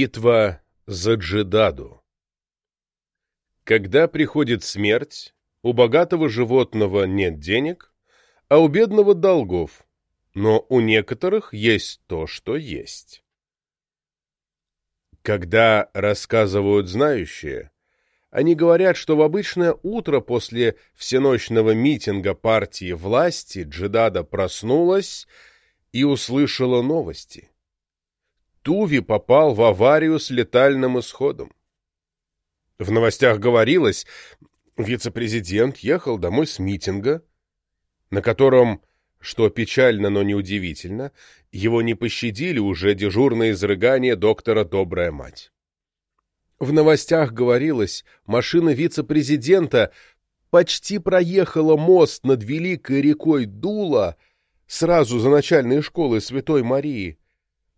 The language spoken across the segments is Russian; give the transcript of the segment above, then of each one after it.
Битва за Джедаду Когда приходит смерть, у богатого животного нет денег, а у бедного долгов, но у некоторых есть то, что есть. Когда рассказывают знающие, они говорят, что в обычное утро после всеночного митинга партии власти Джедада проснулась и услышала новости. Туви попал в аварию с летальным исходом. В новостях говорилось, вице-президент ехал домой с митинга, на котором, что печально, но неудивительно, его не пощадили уже дежурные изрыгания доктора «Добрая мать». В новостях говорилось, машина вице-президента почти проехала мост над великой рекой Дула сразу за начальной школой Святой Марии,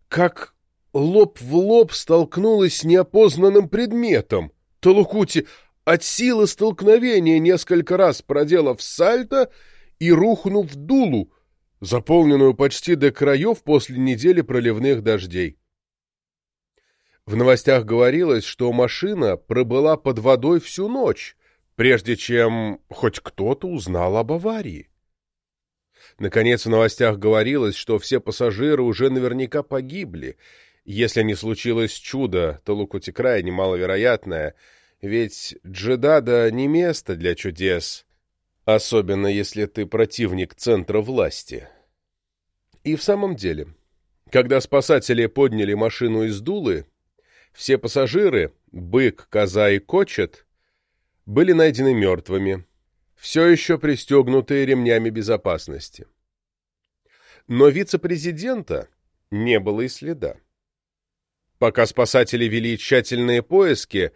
как лоб в лоб столкнулась с неопознанным предметом. Талукути от силы столкновения несколько раз проделав сальто и рухнув в Дулу, заполненную почти до краев после недели проливных дождей. В новостях говорилось, что машина пробыла под водой всю ночь, прежде чем хоть кто-то узнал об аварии. Наконец, в новостях говорилось, что все пассажиры уже наверняка погибли. Если не случилось чудо, то Лукути крайне маловероятное, ведь Джедада не место для чудес, особенно если ты противник центра власти. И в самом деле, когда спасатели подняли машину из Дулы, все пассажиры, бык, коза и кочет, были найдены мертвыми, все еще пристегнутые ремнями безопасности. Но вице-президента не было и следа. Пока спасатели вели тщательные поиски,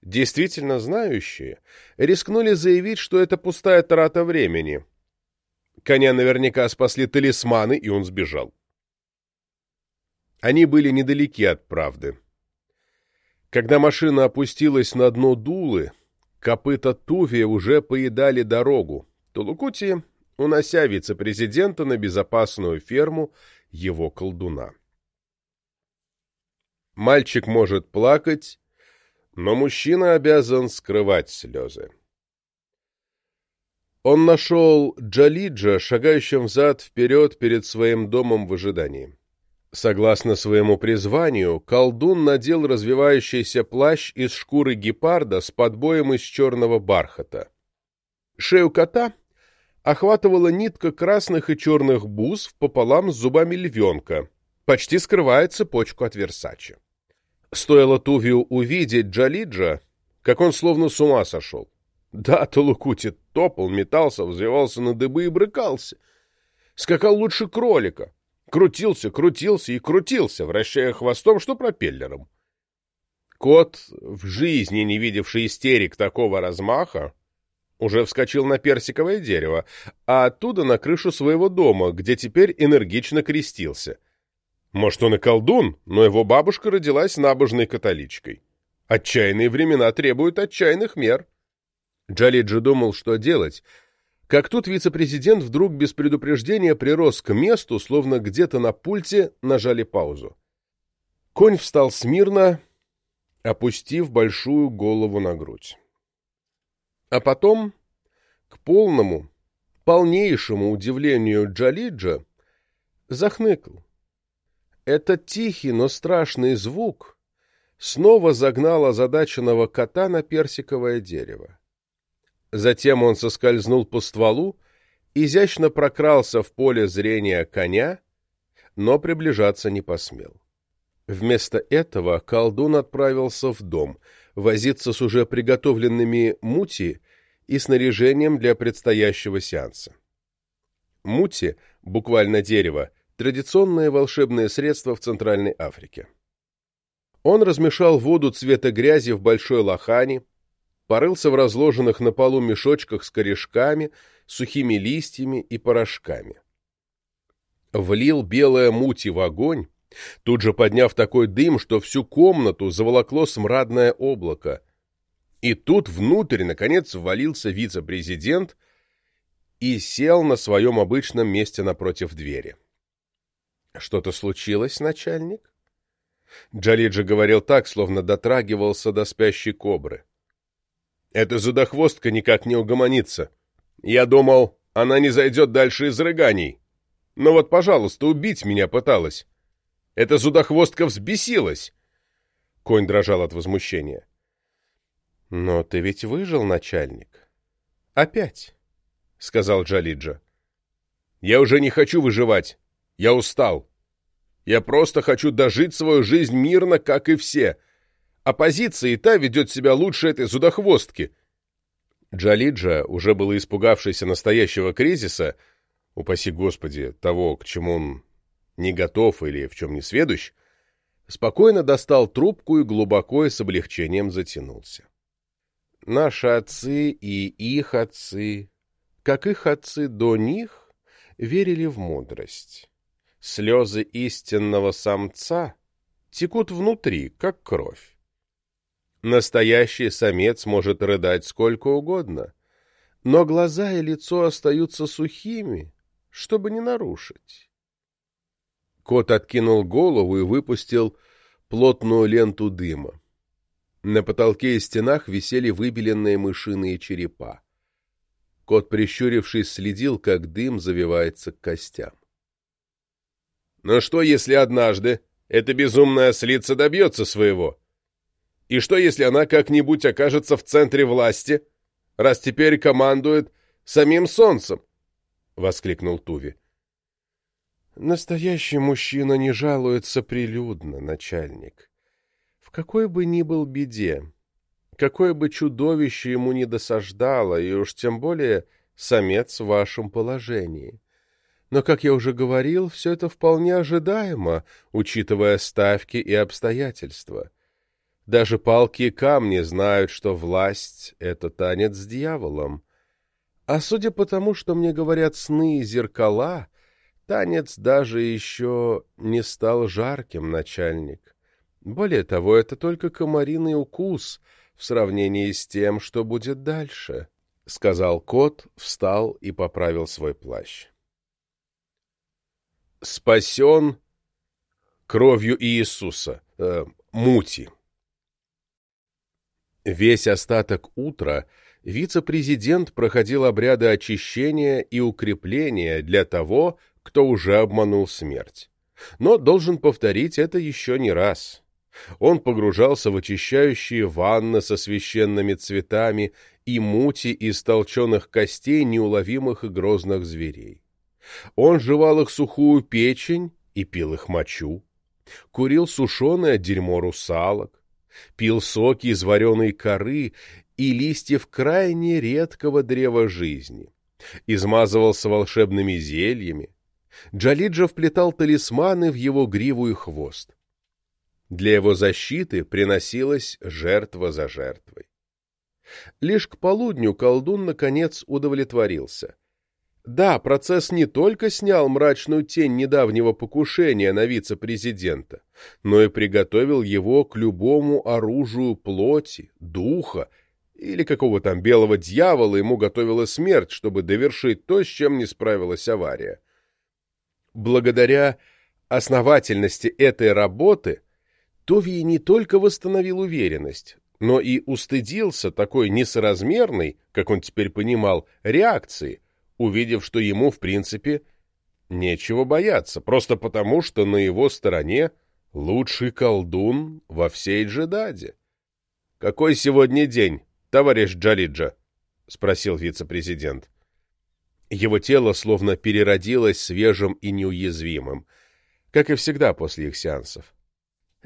действительно знающие рискнули заявить, что это пустая трата времени. Коня наверняка спасли талисманы, и он сбежал. Они были недалеки от правды. Когда машина опустилась на дно дулы, копыта Туви уже поедали дорогу. Тулукути, унося вице-президента на безопасную ферму его колдуна. Мальчик может плакать, но мужчина обязан скрывать слезы. Он нашел Джалиджа, шагающим взад-вперед перед своим домом в ожидании. Согласно своему призванию, колдун надел развивающийся плащ из шкуры гепарда с подбоем из черного бархата. Шею кота охватывала нитка красных и черных бус пополам с зубами львенка, почти скрывая цепочку от Версачи. Стоило Тувию увидеть Джалиджа, как он словно с ума сошел. Да, Толукути топал, метался, взвивался на дыбы и брыкался. Скакал лучше кролика. Крутился, крутился и крутился, вращая хвостом, что пропеллером. Кот, в жизни не видевший истерик такого размаха, уже вскочил на персиковое дерево, а оттуда на крышу своего дома, где теперь энергично крестился. Может, он и колдун, но его бабушка родилась набожной католичкой. Отчаянные времена требуют отчаянных мер. Джалиджи думал, что делать, как тут вице-президент вдруг без предупреждения прирос к месту, словно где-то на пульте нажали паузу. Конь встал смирно, опустив большую голову на грудь. А потом, к полному, полнейшему удивлению Джалиджа, захныкал. Этот тихий, но страшный звук снова загнал озадаченного кота на персиковое дерево. Затем он соскользнул по стволу, изящно прокрался в поле зрения коня, но приближаться не посмел. Вместо этого колдун отправился в дом, возиться с уже приготовленными мути и снаряжением для предстоящего сеанса. Мути, буквально дерево, традиционное волшебное средство в Центральной Африке. Он размешал воду цвета грязи в большой лохане, порылся в разложенных на полу мешочках с корешками, сухими листьями и порошками. Влил белое мути в огонь, тут же подняв такой дым, что всю комнату заволокло смрадное облако. И тут внутрь, наконец, ввалился вице-президент и сел на своем обычном месте напротив двери. — Что-то случилось, начальник? Джалиджи говорил так, словно дотрагивался до спящей кобры. Эта задохвостка никак не угомонится. Я думал, она не зайдет дальше изрыганий. Но вот, пожалуйста, убить меня пыталась. Эта зудохвостка взбесилась. Конь дрожал от возмущения. Но ты ведь выжил, начальник. Опять, — сказал Джалиджа. Я уже не хочу выживать. Я устал. Я просто хочу дожить свою жизнь мирно, как и все. Оппозиция и та ведет себя лучше этой зудохвостки. Джалиджа, уже было испугавшийся настоящего кризиса, упаси Господи, того, к чему он не готов или в чем не сведущ, спокойно достал трубку и глубоко и с облегчением затянулся. Наши отцы и их отцы, как их отцы до них, верили в мудрость. Слезы истинного самца текут внутри, как кровь. Настоящий самец может рыдать сколько угодно, но глаза и лицо остаются сухими, чтобы не нарушить. Кот откинул голову и выпустил плотную ленту дыма. На потолке и стенах висели выбеленные мышиные черепа. Кот, прищурившись, следил, как дым завивается к костям. «Но что, если однажды эта безумная слица добьется своего? И что, если она как-нибудь окажется в центре власти, раз теперь командует самим солнцем?» — воскликнул Туви. Настоящий мужчина не жалуется прилюдно, начальник. В какой бы ни был беде, какое бы чудовище ему ни досаждало, и уж тем более самец в вашем положении. Но, как я уже говорил, все это вполне ожидаемо, учитывая ставки и обстоятельства. Даже палки и камни знают, что власть — это танец с дьяволом. А судя по тому, что мне говорят сны и зеркала, Танец даже еще не стал жарким, начальник. Более того, это только комариный укус в сравнении с тем, что будет дальше, — сказал кот, встал и поправил свой плащ. Спасен кровью Иисуса, э, мути. Весь остаток утра вице-президент проходил обряды очищения и укрепления для того, кто уже обманул смерть. Но должен повторить это еще не раз. Он погружался в очищающие ванны со священными цветами и мути из толченых костей неуловимых и грозных зверей. Он жевал их сухую печень и пил их мочу, курил сушеное дерьмо русалок, пил соки из вареной коры и листьев крайне редкого древа жизни, измазывался волшебными зельями, Джалиджа вплетал талисманы в его гриву и хвост. Для его защиты приносилась жертва за жертвой. Лишь к полудню колдун, наконец, удовлетворился. Да, процесс не только снял мрачную тень недавнего покушения на вице-президента, но и приготовил его к любому оружию плоти, духа или какого там белого дьявола ему готовила смерть, чтобы довершить то, с чем не справилась авария. Благодаря основательности этой работы Тови не только восстановил уверенность, но и устыдился такой несоразмерной, как он теперь понимал, реакции, увидев, что ему, в принципе, нечего бояться, просто потому, что на его стороне лучший колдун во всей Джедаде. «Какой сегодня день, товарищ Джалиджа?» — спросил вице-президент. Его тело словно переродилось свежим и неуязвимым, как и всегда после их сеансов.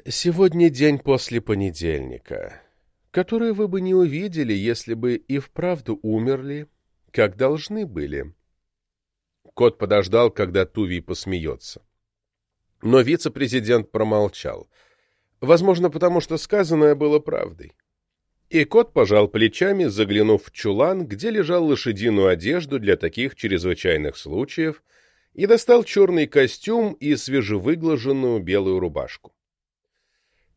«Сегодня день после понедельника, который вы бы не увидели, если бы и вправду умерли, как должны были». Кот подождал, когда Туви посмеется. Но вице-президент промолчал. Возможно, потому что сказанное было правдой. И кот пожал плечами, заглянув в чулан, где лежал лошадиную одежду для таких чрезвычайных случаев, и достал черный костюм и свежевыглаженную белую рубашку.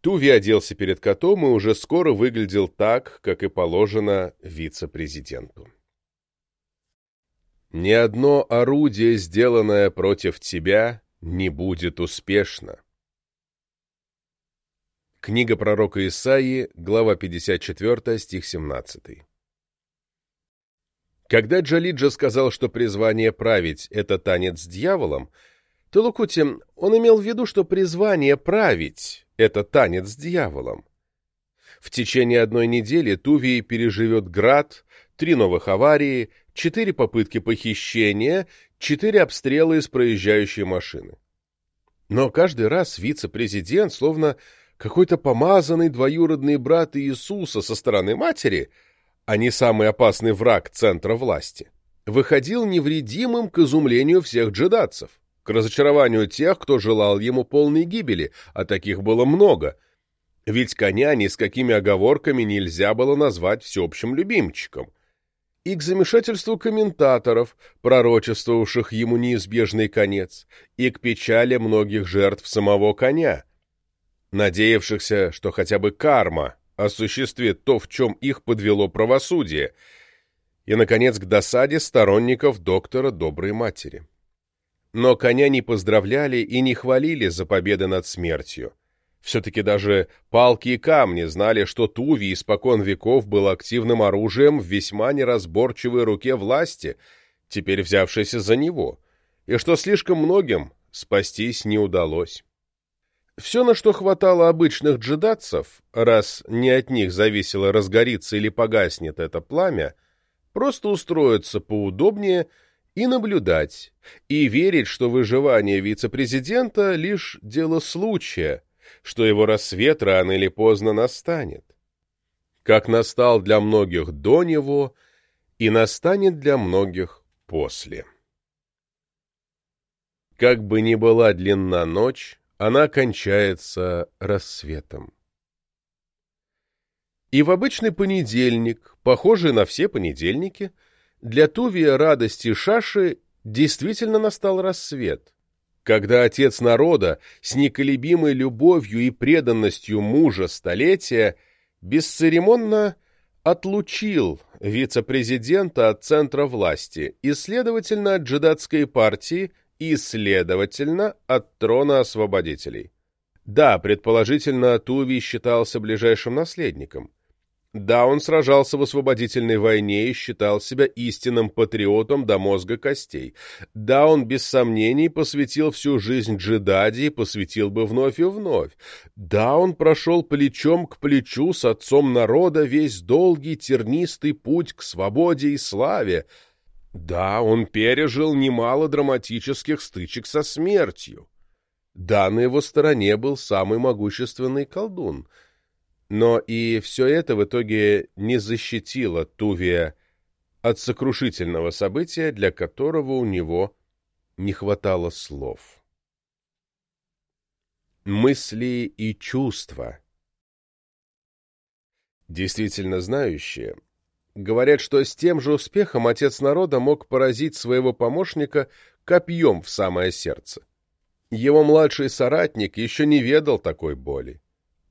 Туви оделся перед котом и уже скоро выглядел так, как и положено вице-президенту. «Ни одно орудие, сделанное против тебя, не будет успешно», Книга пророка Исаии, глава 54, стих 17. Когда Джалиджа сказал, что призвание править — это танец с дьяволом, то Лукути, он имел в виду, что призвание править — это танец с дьяволом. В течение одной недели Тувий переживет град, три новых аварии, четыре попытки похищения, четыре обстрела из проезжающей машины. Но каждый раз вице-президент, словно какой-то помазанный двоюродный брат Иисуса со стороны матери — а не самый опасный враг центра власти, выходил невредимым к изумлению всех джедатцев, к разочарованию тех, кто желал ему полной гибели, а таких было много. Ведь коня ни с какими оговорками нельзя было назвать всеобщим любимчиком. И к замешательству комментаторов, пророчествовавших ему неизбежный конец, и к печали многих жертв самого коня, надеявшихся, что хотя бы карма осуществит то, в чем их подвело правосудие, и, наконец, к досаде сторонников доктора Доброй Матери. Но коня не поздравляли и не хвалили за победы над смертью. Все-таки даже палки и камни знали, что Туви испокон веков был активным оружием в весьма неразборчивой руке власти, теперь взявшейся за него, и что слишком многим спастись не удалось. Все, на что хватало обычных джедатцев, раз не от них зависело, разгорится или погаснет это пламя, просто устроиться поудобнее и наблюдать, и верить, что выживание вице-президента — лишь дело случая, что его рассвет рано или поздно настанет. Как настал для многих до него, и настанет для многих после. Как бы ни была длинна ночь, она кончается рассветом. И в обычный понедельник, похожий на все понедельники, для Тувия радости Шаши действительно настал рассвет, когда отец народа с неколебимой любовью и преданностью мужа столетия бесцеремонно отлучил вице-президента от центра власти и, следовательно, от джедатской партии и, следовательно, от трона освободителей. Да, предположительно, Туви считался ближайшим наследником. Да, он сражался в освободительной войне и считал себя истинным патриотом до мозга костей. Да, он без сомнений посвятил всю жизнь джедади и посвятил бы вновь и вновь. Да, он прошел плечом к плечу с отцом народа весь долгий тернистый путь к свободе и славе, да, он пережил немало драматических стычек со смертью. Да, на его стороне был самый могущественный колдун. Но и все это в итоге не защитило Тувия от сокрушительного события, для которого у него не хватало слов. Мысли и чувства Действительно знающие Говорят, что с тем же успехом отец народа мог поразить своего помощника копьем в самое сердце. Его младший соратник еще не ведал такой боли.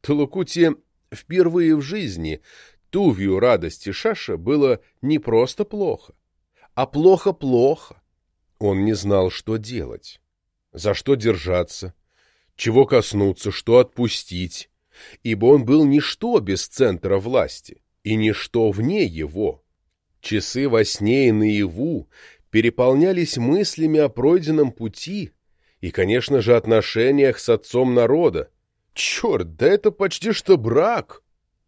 Талукути впервые в жизни Тувью радости Шаша было не просто плохо, а плохо-плохо. Он не знал, что делать, за что держаться, чего коснуться, что отпустить, ибо он был ничто без центра власти и ничто вне его. Часы во сне и наяву переполнялись мыслями о пройденном пути и, конечно же, отношениях с отцом народа. Черт, да это почти что брак!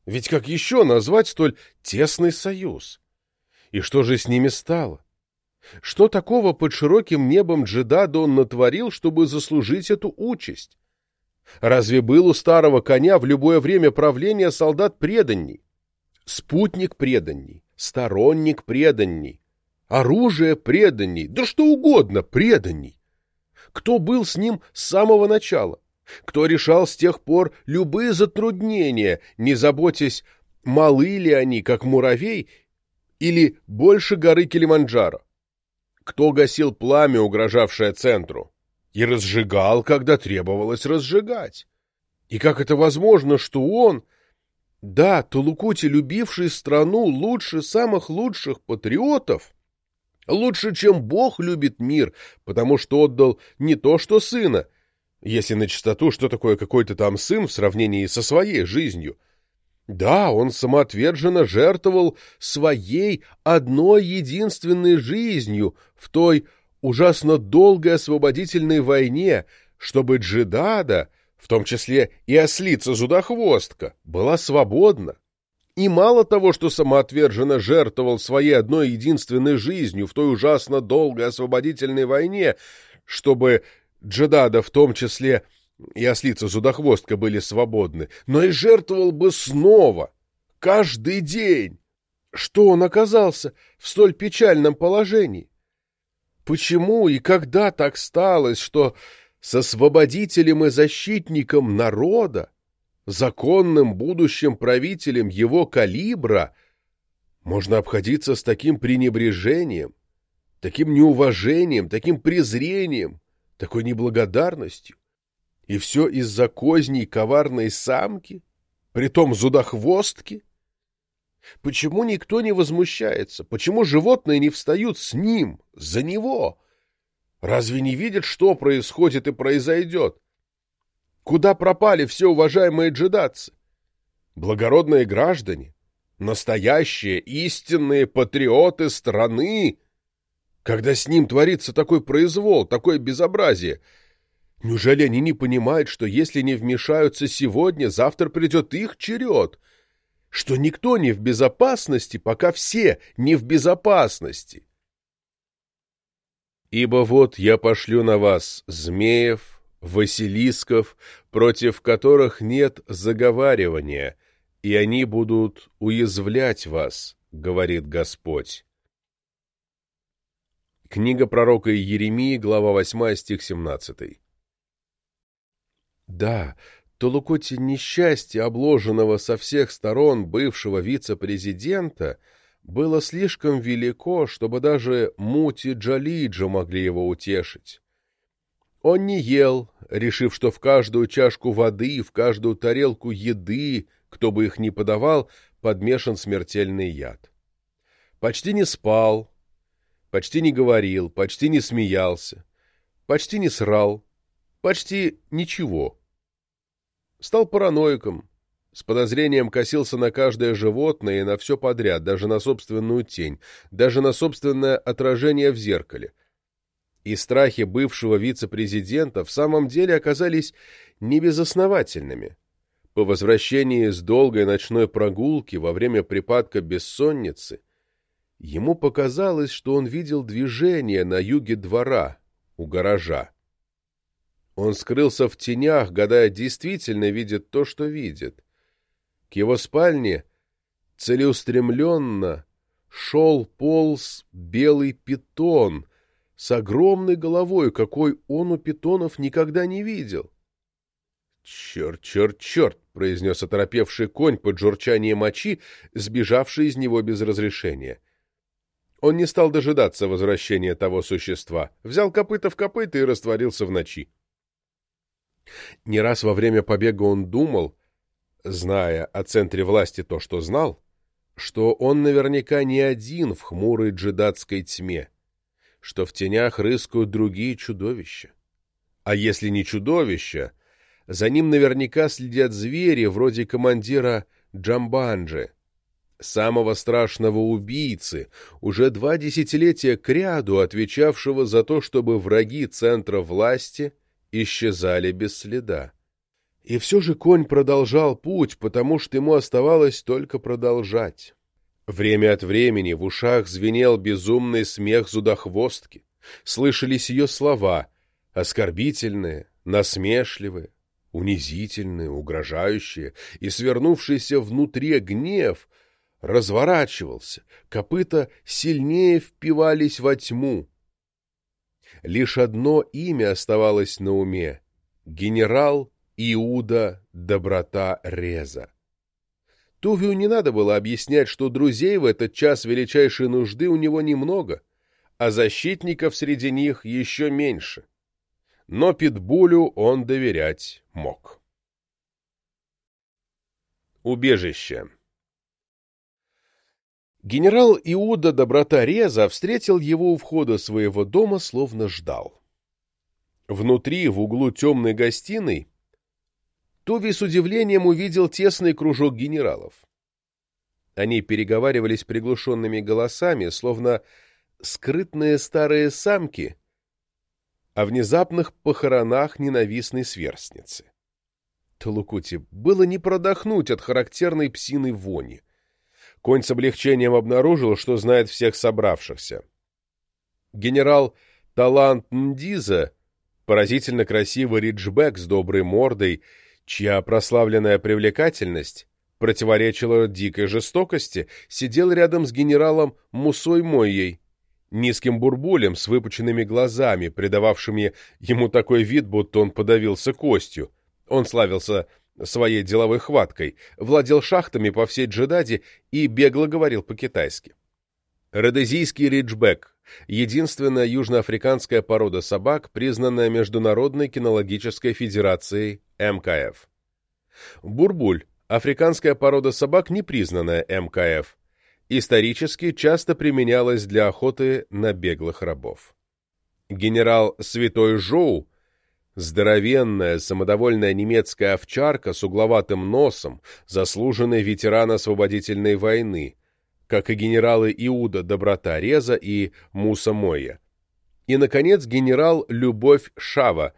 Ведь как еще назвать столь тесный союз? И что же с ними стало? Что такого под широким небом Джедада он натворил, чтобы заслужить эту участь? Разве был у старого коня в любое время правления солдат преданней? спутник преданней, сторонник преданней, оружие преданней, да что угодно преданней. Кто был с ним с самого начала? Кто решал с тех пор любые затруднения, не заботясь, малы ли они, как муравей, или больше горы Килиманджаро? Кто гасил пламя, угрожавшее центру, и разжигал, когда требовалось разжигать? И как это возможно, что он, да, Тулукути, любивший страну лучше самых лучших патриотов, лучше, чем Бог любит мир, потому что отдал не то что сына, Если на чистоту, что такое какой-то там сын в сравнении со своей жизнью? Да, он самоотверженно жертвовал своей одной единственной жизнью в той ужасно долгой освободительной войне, чтобы Джидада, в том числе и ослица-зудохвостка, была свободна. И мало того, что самоотверженно жертвовал своей одной единственной жизнью в той ужасно долгой освободительной войне, чтобы Джедада в том числе и ослица-зудохвостка были свободны, но и жертвовал бы снова, каждый день. Что он оказался в столь печальном положении? Почему и когда так сталось, что с освободителем и защитником народа, законным будущим правителем его калибра, можно обходиться с таким пренебрежением, таким неуважением, таким презрением, такой неблагодарностью? И все из-за козней коварной самки, притом зудохвостки? Почему никто не возмущается? Почему животные не встают с ним, за него? Разве не видят, что происходит и произойдет? Куда пропали все уважаемые джедатцы? Благородные граждане, настоящие истинные патриоты страны, когда с ним творится такой произвол, такое безобразие — Неужели они не понимают, что если не вмешаются сегодня, завтра придет их черед? Что никто не в безопасности, пока все не в безопасности? Ибо вот я пошлю на вас змеев, василисков, против которых нет заговаривания, и они будут уязвлять вас, говорит Господь. Книга пророка Иеремии, глава 8, стих 17. Да, Толукоти несчастье обложенного со всех сторон бывшего вице-президента было слишком велико, чтобы даже Мути Джалиджа могли его утешить. Он не ел, решив, что в каждую чашку воды, в каждую тарелку еды, кто бы их ни подавал, подмешан смертельный яд. Почти не спал, почти не говорил, почти не смеялся, почти не срал, почти ничего. Стал параноиком, с подозрением косился на каждое животное и на все подряд, даже на собственную тень, даже на собственное отражение в зеркале. И страхи бывшего вице-президента в самом деле оказались небезосновательными. По возвращении с долгой ночной прогулки во время припадка бессонницы ему показалось, что он видел движение на юге двора, у гаража. Он скрылся в тенях, гадая, действительно видит то, что видит. К его спальне целеустремленно шел полз белый питон с огромной головой, какой он у питонов никогда не видел. «Черт, черт, черт!» — произнес оторопевший конь под журчание мочи, сбежавший из него без разрешения. Он не стал дожидаться возвращения того существа, взял копыта в копыта и растворился в ночи. Не раз во время побега он думал, зная о центре власти то, что знал, что он наверняка не один в хмурой джедатской тьме, что в тенях рыскают другие чудовища. А если не чудовища, за ним наверняка следят звери вроде командира Джамбанджи, самого страшного убийцы, уже два десятилетия кряду отвечавшего за то, чтобы враги центра власти исчезали без следа. И все же конь продолжал путь, потому что ему оставалось только продолжать. Время от времени в ушах звенел безумный смех зудохвостки. Слышались ее слова, оскорбительные, насмешливые, унизительные, угрожающие, и свернувшийся внутри гнев разворачивался, копыта сильнее впивались во тьму, лишь одно имя оставалось на уме — генерал Иуда Доброта Реза. Тувию не надо было объяснять, что друзей в этот час величайшей нужды у него немного, а защитников среди них еще меньше. Но Питбулю он доверять мог. Убежище Генерал Иуда Доброта Реза встретил его у входа своего дома, словно ждал. Внутри, в углу темной гостиной, Туви с удивлением увидел тесный кружок генералов. Они переговаривались приглушенными голосами, словно скрытные старые самки о внезапных похоронах ненавистной сверстницы. Талукути было не продохнуть от характерной псиной вони. Конь с облегчением обнаружил, что знает всех собравшихся. Генерал Талант Ндиза, поразительно красивый риджбек с доброй мордой, чья прославленная привлекательность противоречила дикой жестокости, сидел рядом с генералом Мусой Мойей, низким бурбулем с выпученными глазами, придававшими ему такой вид, будто он подавился костью. Он славился своей деловой хваткой, владел шахтами по всей Джедаде и бегло говорил по-китайски. Родезийский риджбек – единственная южноафриканская порода собак, признанная Международной кинологической федерацией МКФ. Бурбуль – африканская порода собак, не признанная МКФ, исторически часто применялась для охоты на беглых рабов. Генерал Святой Жоу, здоровенная, самодовольная немецкая овчарка с угловатым носом, заслуженный ветеран освободительной войны, как и генералы Иуда Доброта Реза и Муса Моя. И, наконец, генерал Любовь Шава,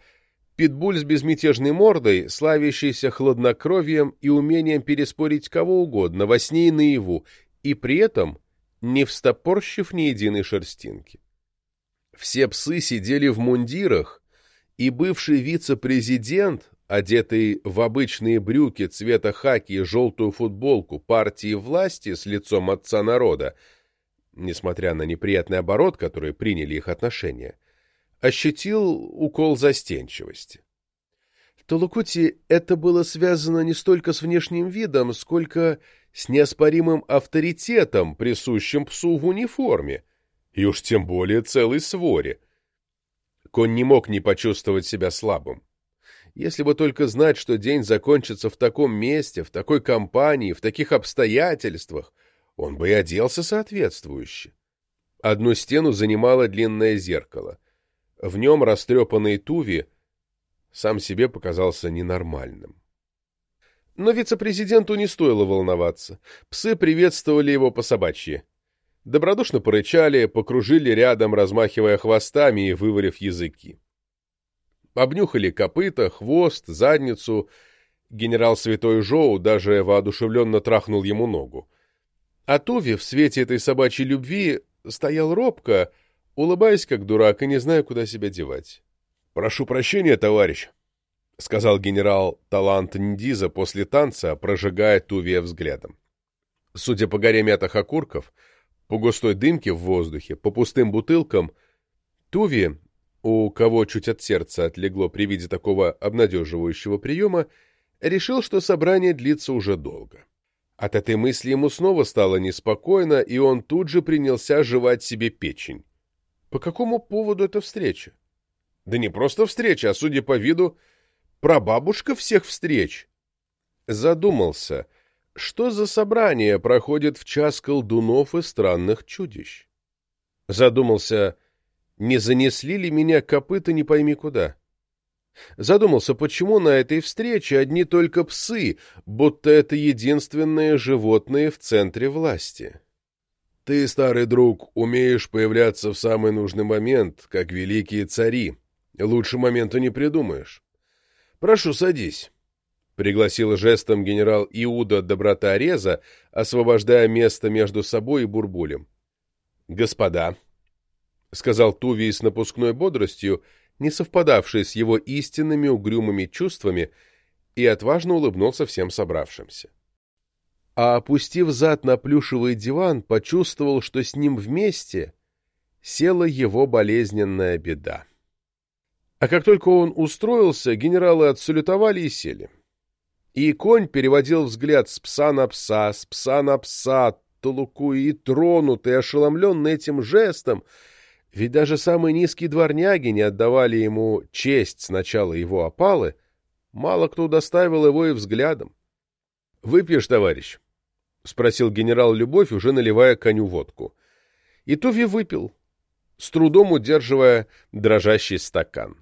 питбуль с безмятежной мордой, славящийся хладнокровием и умением переспорить кого угодно во сне и наяву, и при этом не встопорщив ни единой шерстинки. Все псы сидели в мундирах, и бывший вице-президент, одетый в обычные брюки цвета хаки и желтую футболку партии власти с лицом отца народа, несмотря на неприятный оборот, который приняли их отношения, ощутил укол застенчивости. В Толукути это было связано не столько с внешним видом, сколько с неоспоримым авторитетом, присущим псу в униформе, и уж тем более целой своре. Конь не мог не почувствовать себя слабым. Если бы только знать, что день закончится в таком месте, в такой компании, в таких обстоятельствах, он бы и оделся соответствующе. Одну стену занимало длинное зеркало. В нем растрепанный Туви сам себе показался ненормальным. Но вице-президенту не стоило волноваться. Псы приветствовали его по собачьи. Добродушно порычали, покружили рядом, размахивая хвостами и вывалив языки. Обнюхали копыта, хвост, задницу. Генерал Святой Жоу даже воодушевленно трахнул ему ногу. А Туви в свете этой собачьей любви стоял робко, улыбаясь как дурак и не зная, куда себя девать. «Прошу прощения, товарищ», — сказал генерал Талант Ндиза после танца, прожигая Тувия взглядом. Судя по горе мятых окурков, по густой дымке в воздухе, по пустым бутылкам, Туви, у кого чуть от сердца отлегло при виде такого обнадеживающего приема, решил, что собрание длится уже долго. От этой мысли ему снова стало неспокойно, и он тут же принялся жевать себе печень. По какому поводу эта встреча? Да не просто встреча, а, судя по виду, прабабушка всех встреч. Задумался, что за собрание проходит в час колдунов и странных чудищ. Задумался, не занесли ли меня копыта не пойми куда. Задумался, почему на этой встрече одни только псы, будто это единственные животные в центре власти. Ты, старый друг, умеешь появляться в самый нужный момент, как великие цари. Лучше момента не придумаешь. «Прошу, садись», — пригласил жестом генерал Иуда Доброта Реза, освобождая место между собой и Бурбулем. «Господа», — сказал Туви с напускной бодростью, не совпадавшей с его истинными угрюмыми чувствами, и отважно улыбнулся всем собравшимся. А опустив зад на плюшевый диван, почувствовал, что с ним вместе села его болезненная беда. А как только он устроился, генералы отсалютовали и сели. И конь переводил взгляд с пса на пса, с пса на пса, толукуя и тронутый, ошеломленный этим жестом, ведь даже самые низкие дворняги не отдавали ему честь сначала его опалы, мало кто доставил его и взглядом. — Выпьешь, товарищ? — спросил генерал Любовь, уже наливая коню водку. И Туви выпил, с трудом удерживая дрожащий стакан.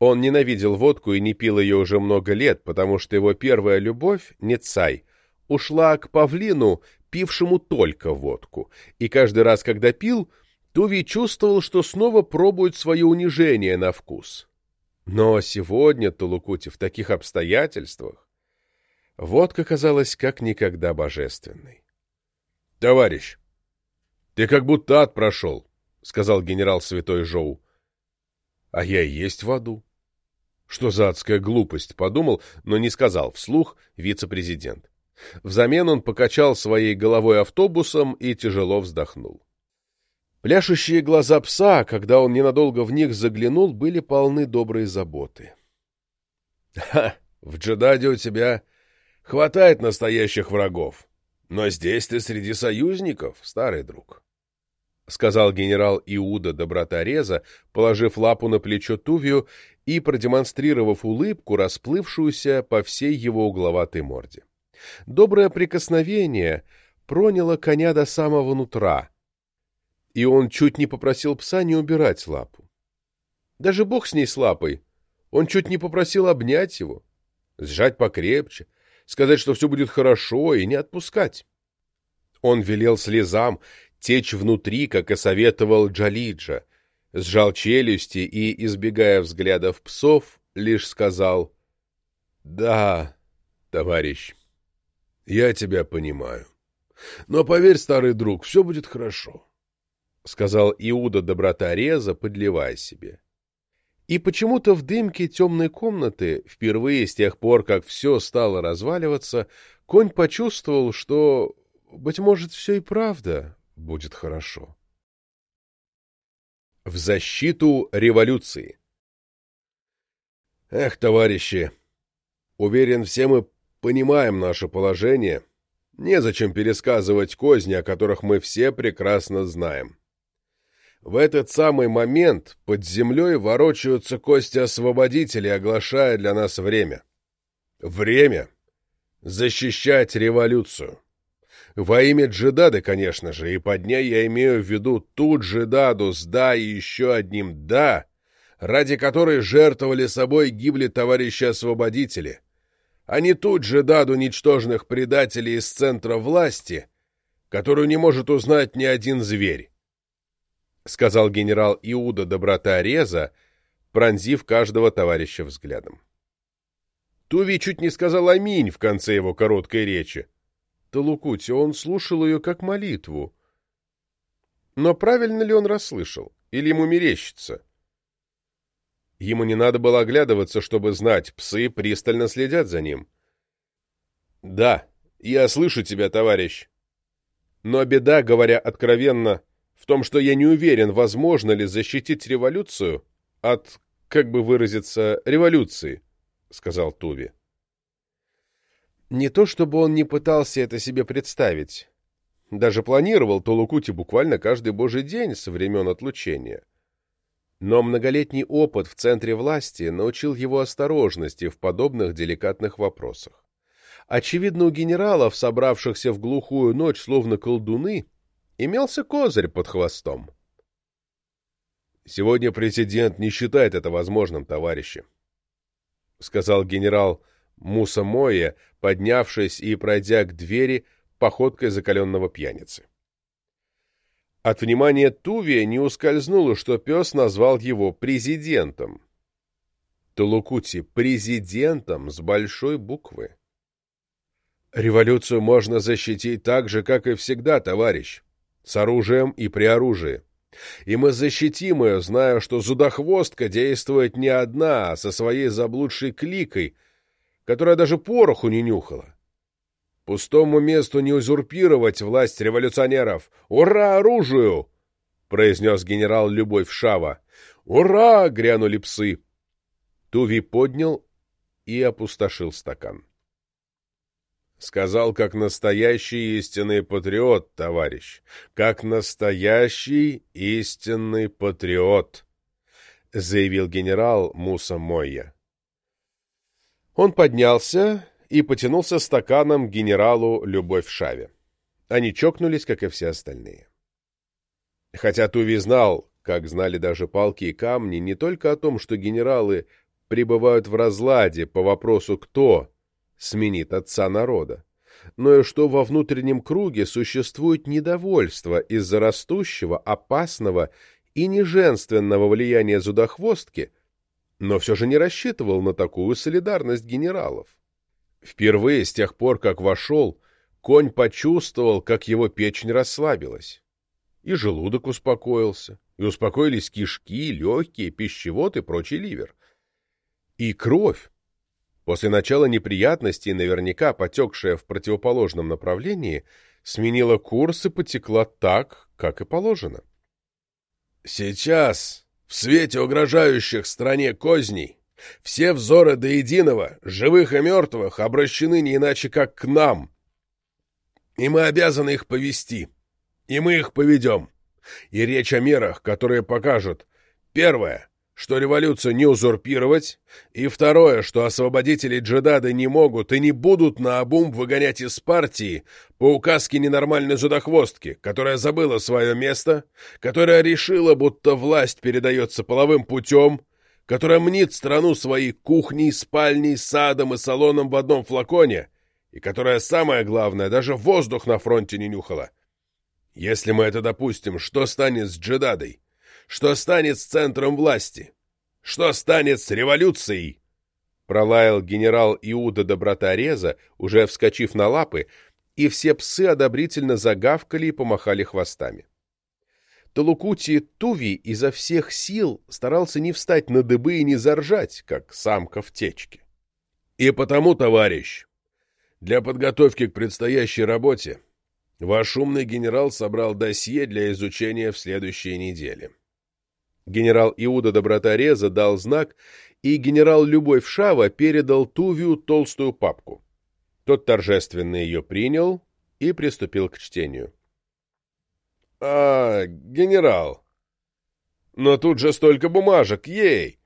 Он ненавидел водку и не пил ее уже много лет, потому что его первая любовь, Нецай, ушла к павлину, пившему только водку, и каждый раз, когда пил, Туви чувствовал, что снова пробует свое унижение на вкус. Но сегодня Тулукути в таких обстоятельствах водка казалась как никогда божественной. — Товарищ, ты как будто ад прошел, — сказал генерал Святой Жоу. — А я и есть в аду. Что за адская глупость, подумал, но не сказал вслух вице-президент. Взамен он покачал своей головой автобусом и тяжело вздохнул. Пляшущие глаза пса, когда он ненадолго в них заглянул, были полны доброй заботы. — Ха! В Джедаде у тебя хватает настоящих врагов, но здесь ты среди союзников, старый друг, — сказал генерал Иуда Добротореза, положив лапу на плечо Тувию и продемонстрировав улыбку, расплывшуюся по всей его угловатой морде. Доброе прикосновение проняло коня до самого нутра, и он чуть не попросил пса не убирать лапу. Даже бог с ней с лапой. Он чуть не попросил обнять его, сжать покрепче, сказать, что все будет хорошо, и не отпускать. Он велел слезам течь внутри, как и советовал Джалиджа, сжал челюсти и, избегая взглядов псов, лишь сказал «Да, товарищ». Я тебя понимаю. Но поверь, старый друг, все будет хорошо, — сказал Иуда добротореза, подливая себе. И почему-то в дымке темной комнаты, впервые с тех пор, как все стало разваливаться, конь почувствовал, что, быть может, все и правда будет хорошо. В защиту революции Эх, товарищи, уверен, все мы понимаем наше положение, незачем пересказывать козни, о которых мы все прекрасно знаем. В этот самый момент под землей ворочаются кости освободителей, оглашая для нас время. Время защищать революцию. Во имя Джедады, конечно же, и под ней я имею в виду ту Джедаду с «да» и еще одним «да», ради которой жертвовали собой гибли товарищи-освободители — а не тут же даду ничтожных предателей из центра власти, которую не может узнать ни один зверь, — сказал генерал Иуда Доброта Реза, пронзив каждого товарища взглядом. Туви чуть не сказал «Аминь» в конце его короткой речи. Талукути, он слушал ее как молитву. Но правильно ли он расслышал? Или ему мерещится? Ему не надо было оглядываться, чтобы знать, псы пристально следят за ним. «Да, я слышу тебя, товарищ. Но беда, говоря откровенно, в том, что я не уверен, возможно ли защитить революцию от, как бы выразиться, революции», — сказал Туви. Не то чтобы он не пытался это себе представить. Даже планировал Толукути буквально каждый божий день со времен отлучения. Но многолетний опыт в центре власти научил его осторожности в подобных деликатных вопросах. Очевидно, у генералов, собравшихся в глухую ночь, словно колдуны, имелся козырь под хвостом. «Сегодня президент не считает это возможным, товарищи», — сказал генерал Муса Моя, поднявшись и пройдя к двери походкой закаленного пьяницы. От внимания Туви не ускользнуло, что пес назвал его президентом. Тулукути — президентом с большой буквы. Революцию можно защитить так же, как и всегда, товарищ, с оружием и при оружии. И мы защитим ее, зная, что зудохвостка действует не одна, а со своей заблудшей кликой, которая даже пороху не нюхала. Пустому месту не узурпировать власть революционеров! Ура оружию!» — произнес генерал Любовь Шава. «Ура!» — грянули псы. Туви поднял и опустошил стакан. Сказал, как настоящий истинный патриот, товарищ, как настоящий истинный патриот, заявил генерал Муса Мойя. Он поднялся и потянулся стаканом генералу Любовь Шаве. Они чокнулись, как и все остальные. Хотя Туви знал, как знали даже палки и камни, не только о том, что генералы пребывают в разладе по вопросу «кто?» сменит отца народа, но и что во внутреннем круге существует недовольство из-за растущего, опасного и неженственного влияния зудохвостки, но все же не рассчитывал на такую солидарность генералов. Впервые с тех пор, как вошел, конь почувствовал, как его печень расслабилась. И желудок успокоился, и успокоились кишки, легкие, пищевод и прочий ливер. И кровь, после начала неприятностей, наверняка потекшая в противоположном направлении, сменила курс и потекла так, как и положено. «Сейчас, в свете угрожающих стране козней, все взоры до единого, живых и мертвых, обращены не иначе, как к нам. И мы обязаны их повести. И мы их поведем. И речь о мерах, которые покажут, первое, что революцию не узурпировать, и второе, что освободители джедады не могут и не будут наобум выгонять из партии по указке ненормальной зудохвостки, которая забыла свое место, которая решила, будто власть передается половым путем, которая мнит страну своей кухней, спальней, садом и салоном в одном флаконе, и которая, самое главное, даже воздух на фронте не нюхала. Если мы это допустим, что станет с Джедадой? Что станет с центром власти? Что станет с революцией? Пролаял генерал Иуда Добротореза, уже вскочив на лапы, и все псы одобрительно загавкали и помахали хвостами. Толукути Туви изо всех сил старался не встать на дыбы и не заржать, как самка в течке. И потому, товарищ, для подготовки к предстоящей работе ваш умный генерал собрал досье для изучения в следующей неделе. Генерал Иуда Добротореза дал знак, и генерал Любовь Шава передал Тувию толстую папку. Тот торжественно ее принял и приступил к чтению. «А, генерал! Но тут же столько бумажек, ей!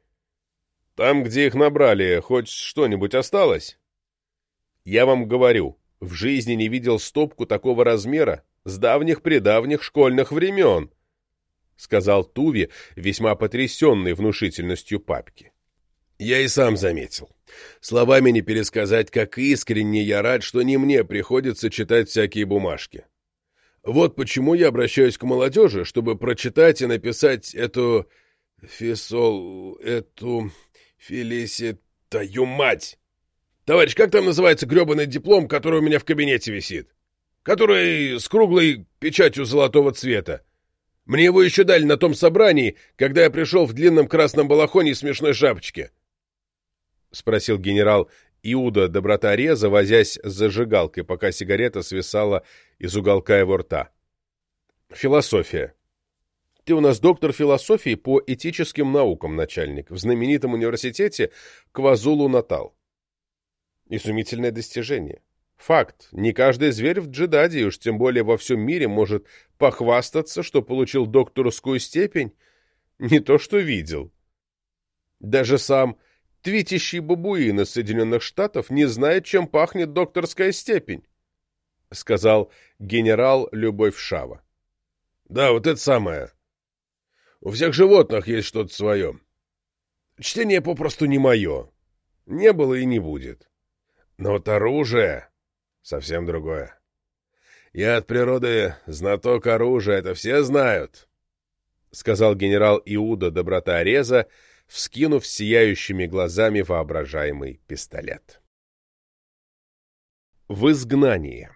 Там, где их набрали, хоть что-нибудь осталось?» «Я вам говорю, в жизни не видел стопку такого размера с давних-предавних школьных времен», — сказал Туви, весьма потрясенный внушительностью папки. «Я и сам заметил. Словами не пересказать, как искренне я рад, что не мне приходится читать всякие бумажки. Вот почему я обращаюсь к молодежи, чтобы прочитать и написать эту... Фисол... эту... Фелиситаю мать! Товарищ, как там называется гребаный диплом, который у меня в кабинете висит? Который с круглой печатью золотого цвета. Мне его еще дали на том собрании, когда я пришел в длинном красном балахоне и смешной шапочке. — спросил генерал Иуда доброта реза, возясь с зажигалкой, пока сигарета свисала из уголка его рта. Философия. Ты у нас доктор философии по этическим наукам, начальник, в знаменитом университете Квазулу-Натал. Изумительное достижение. Факт. Не каждый зверь в джедаде, и уж тем более во всем мире, может похвастаться, что получил докторскую степень. Не то что видел. Даже сам твитящий бабуин из Соединенных Штатов не знает, чем пахнет докторская степень, — сказал генерал Любовь Шава. — Да, вот это самое. У всех животных есть что-то свое. Чтение попросту не мое. Не было и не будет. Но вот оружие — совсем другое. Я от природы знаток оружия, это все знают, — сказал генерал Иуда Доброта Реза, — вскинув сияющими глазами воображаемый пистолет. В изгнании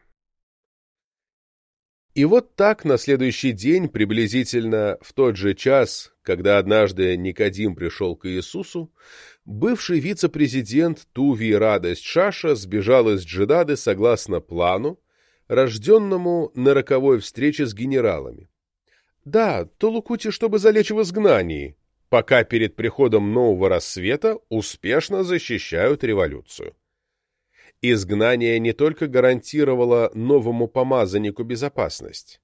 И вот так на следующий день, приблизительно в тот же час, когда однажды Никодим пришел к Иисусу, бывший вице-президент Туви Радость Шаша сбежал из Джедады согласно плану, рожденному на роковой встрече с генералами. Да, Толукути, чтобы залечь в изгнании, пока перед приходом нового рассвета успешно защищают революцию. Изгнание не только гарантировало новому помазаннику безопасность,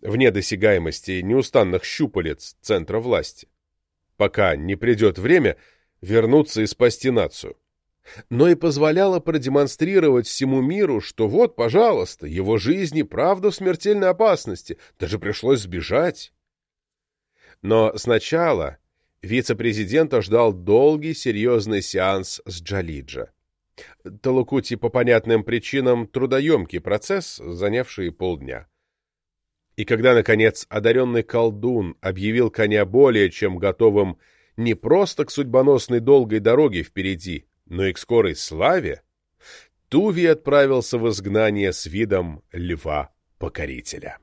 вне досягаемости неустанных щупалец центра власти, пока не придет время вернуться и спасти нацию, но и позволяло продемонстрировать всему миру, что вот, пожалуйста, его жизнь и правда в смертельной опасности, даже пришлось сбежать. Но сначала вице-президента ждал долгий серьезный сеанс с Джалиджа. Талукути по понятным причинам трудоемкий процесс, занявший полдня. И когда, наконец, одаренный колдун объявил коня более чем готовым не просто к судьбоносной долгой дороге впереди, но и к скорой славе, Туви отправился в изгнание с видом льва-покорителя.